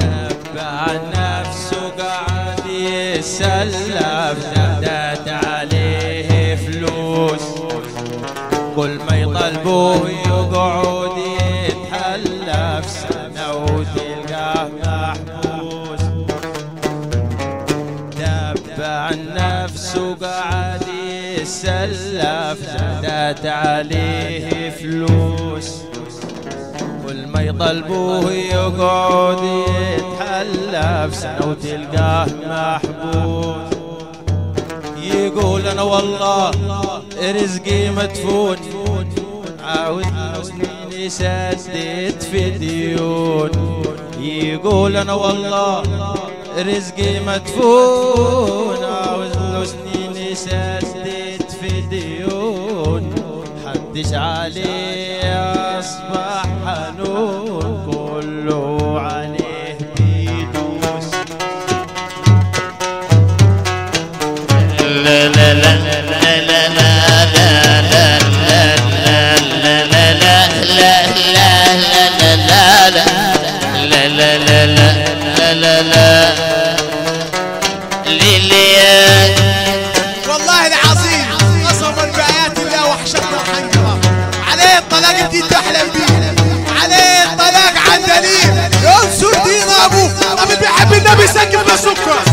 تبعنا يسلف نادت عليه فلوس. كل ما يطلبوه يقعد يتحلف. سنة وتلقاه محبوس. تبع نفسه قاعد يسلف نادت عليه فلوس. كل ما يطلبوه يقعد يتحلف يتألف سنة وتلقاه محبوس يقول أنا والله رزقي مدفون عاود سنيني سديت في ديون. يقول أنا والله رزقي مدفون عاود سنيني سديت في ديون. حدش عليه أصبح حنون. والله العظيم قسما بآيات الله بسكر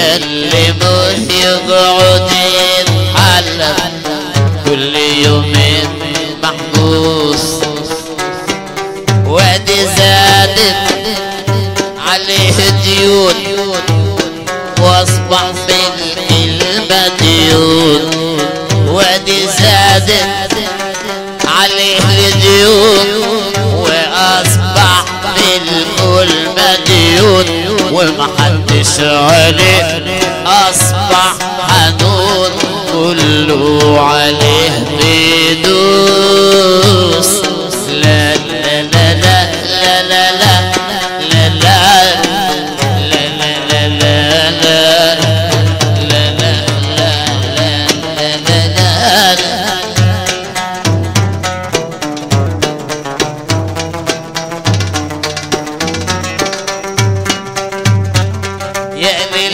يكلمه يقعد يتحلف كل يوم محبوس. وادي زادت عليه ديون وأصبح بالكلمة ديون. وادي زادت عليه ديون وأصبح بالكل مديون ومحدش عليه أصبح حنون كله عليه بيدوس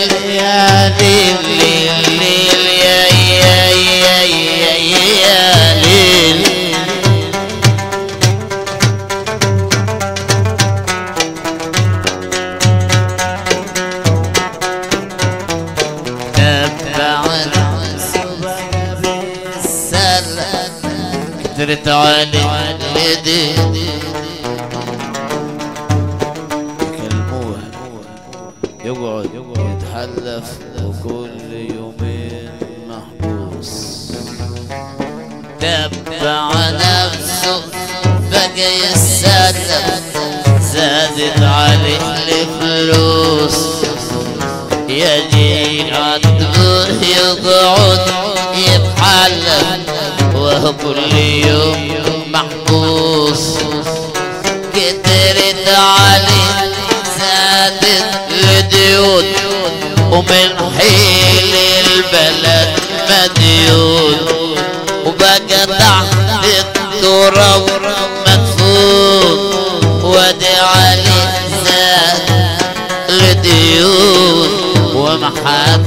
الليالي الليل يا يا يا يا يا ليل تبعنا سبحان السلام قدرت علي لدي يقعد يتحلف وكل يومين محبوس. تبع نفسه بقى يسلم زادت عليه الفلوس يجي عتبه يقعد يتحلف وهو كل يوم محبوس. كترت عليه زادت الديون ومن حيل البلد مديون وبقى تحت التراب مدفون وادي علي الديون ومحد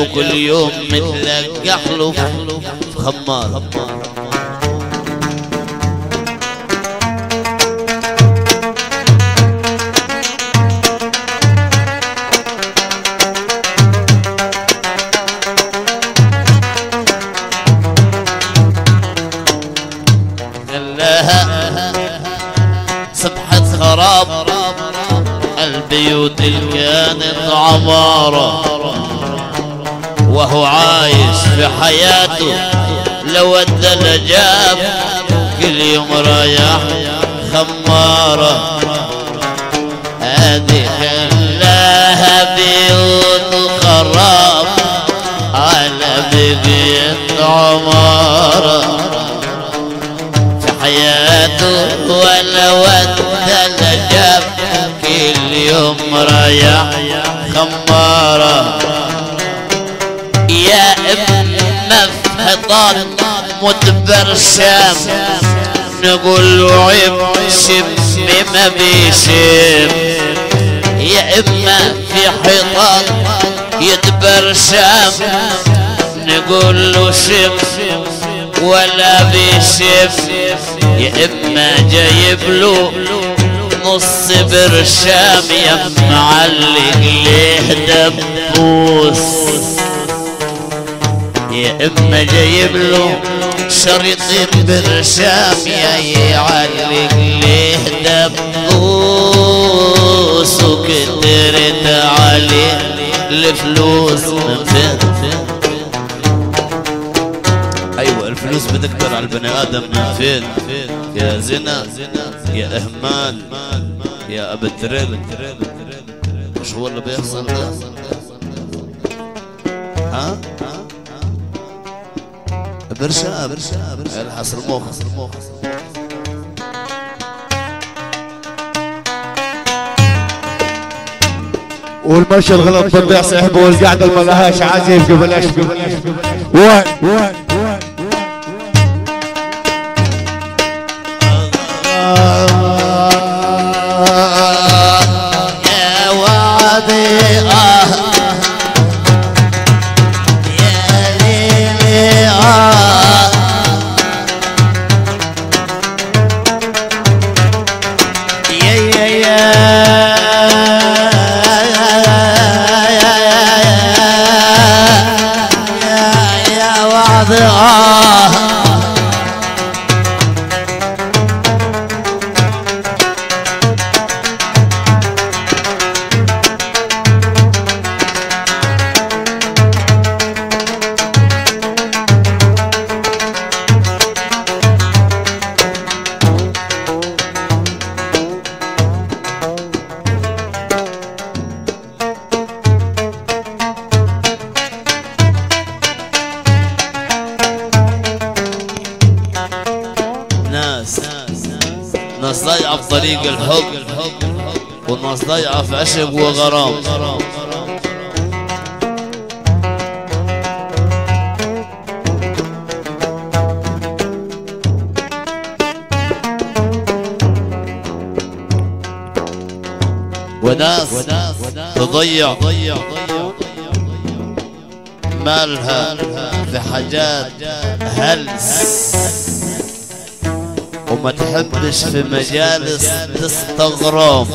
جابوا كل يوم مثل قحله في خمار خراب. البيوت اللي كانت عمارة. وهو عايش في حياته. لو ادى جاب كل يوم رايح خمارة. هذه خلاها بيوت خراب على بيت عمارة. في حياته ولا ودى جاب كل يوم رايح خمارة. يا اما في حيطان مدبر شام نقول له عيب شم ما بيشم يا إما في حيطان يدبر شام نقول له ولا بيشف يا إما جايب له نص برشام. يا معلق ليه دبوس جايب له شريطين برشام يا يعلق ليه دبوس وكترت عليه الفلوس أيوه الفلوس بتكتر على البني آدم من فين. يا زنا يا إهمال يا ابو التريل مش هو اللي بيحصل ده؟ ها؟ برشا برشا برشا الحصر المخ والمشي الغلط بتضيع صاحبه والقعده اللي ملهاش عازف قبل وين وين يا وعدي ناس ضايعة في طريق الحب وناس ضايعة في عشق وغرام. وناس تضيع مالها في حاجات هلس. وما تحبش في مجالس تستغرم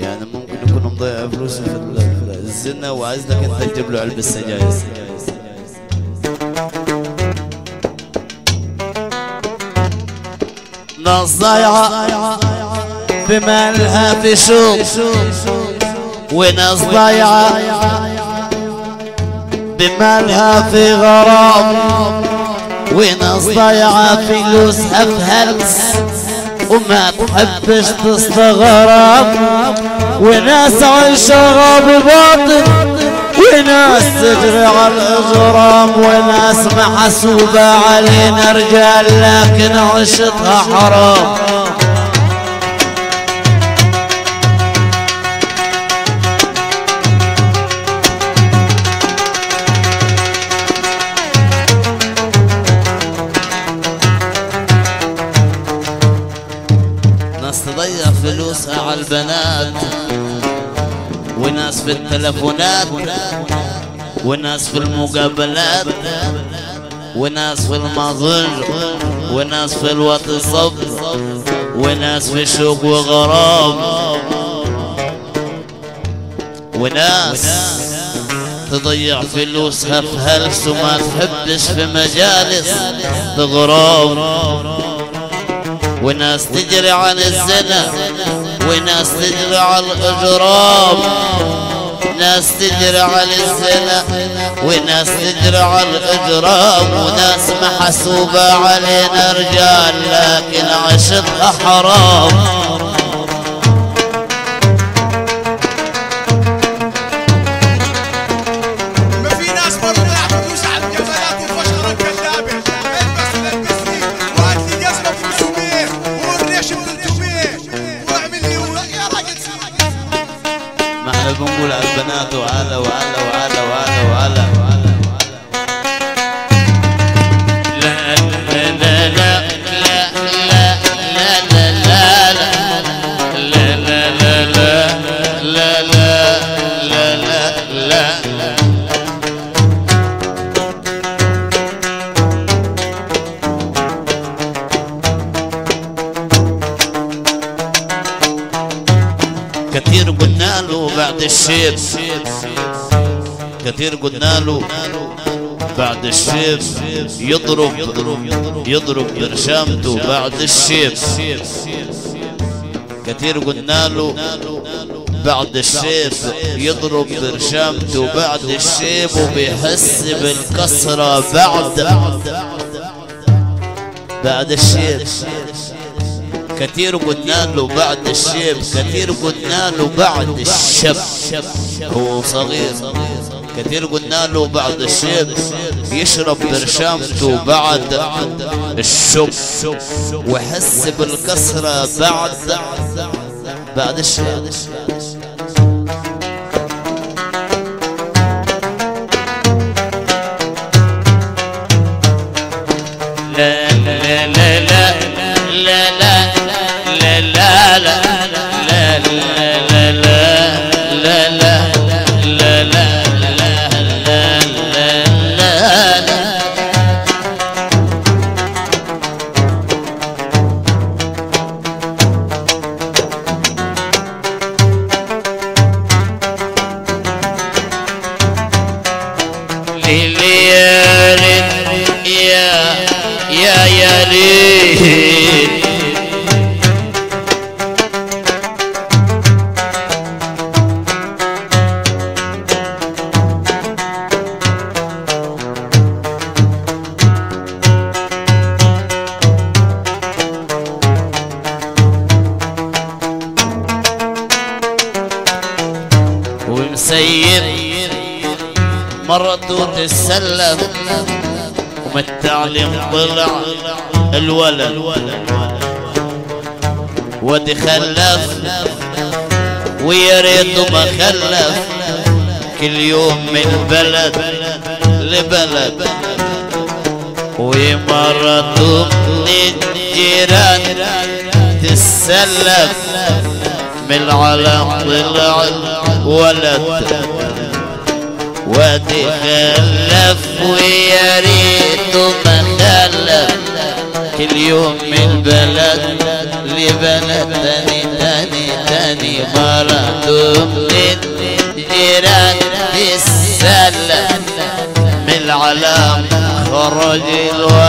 يعني ممكن يكون مضيع فلوسه في ال- في الزنا وعايز لك انت تجيب له علبة سجاير. ناس ضايعة بمالها في سوق وناس ضايعة بمالها في غرام. وناس ضايعة فلوسها في هلس وما تحبش تستغرب. وناس عايشة بباطل وناس تجري على الإجرام؟ وناس محسوبة علينا رجال لكن عشتها حرام. فلوسها البنات. وناس في التلفونات. وناس في المقابلات. وناس في المظل وناس في الواتساب. وناس في شوق وغرام. وناس تضيع فلوسها في هلس وما تحبش في مجالس تغرام وناس تجري عن الزنا وناس تجري على الإجرام. ناس تجري على الزنا وناس تجري على الإجرام. وناس محسوبة علينا رجال لكن عشقها حرام. الشيب كثير قلنا له بعد الشيب يضرب يضرب برشامته بعد الشيب كثير قلنا له بعد الشيب يضرب برشامته بعد الشيب وبيحس بالكسرة بعد بعد الشيب كثير قلنا له بعد الشيب كثير قلنا له بعد الشيب. هو صغير. كثير قلنا له بعد الشيب يضرب برشامته بعد الشيب. وبيحس بالكسرة بعد بعد الشيب. ومسيب مرته تتسلم ومتعلم طلع الولد. ودي خلف ويا ريته ما خلف كل يوم من بلد لبلد. ومرته من الجيران تتسلف من العالم طلع ولد. وتخلف ويا ريته ما خلف كل يوم من البلد لبلد تاني تاني تاني مرته من الجيران في السلة من العلام خرج الولد.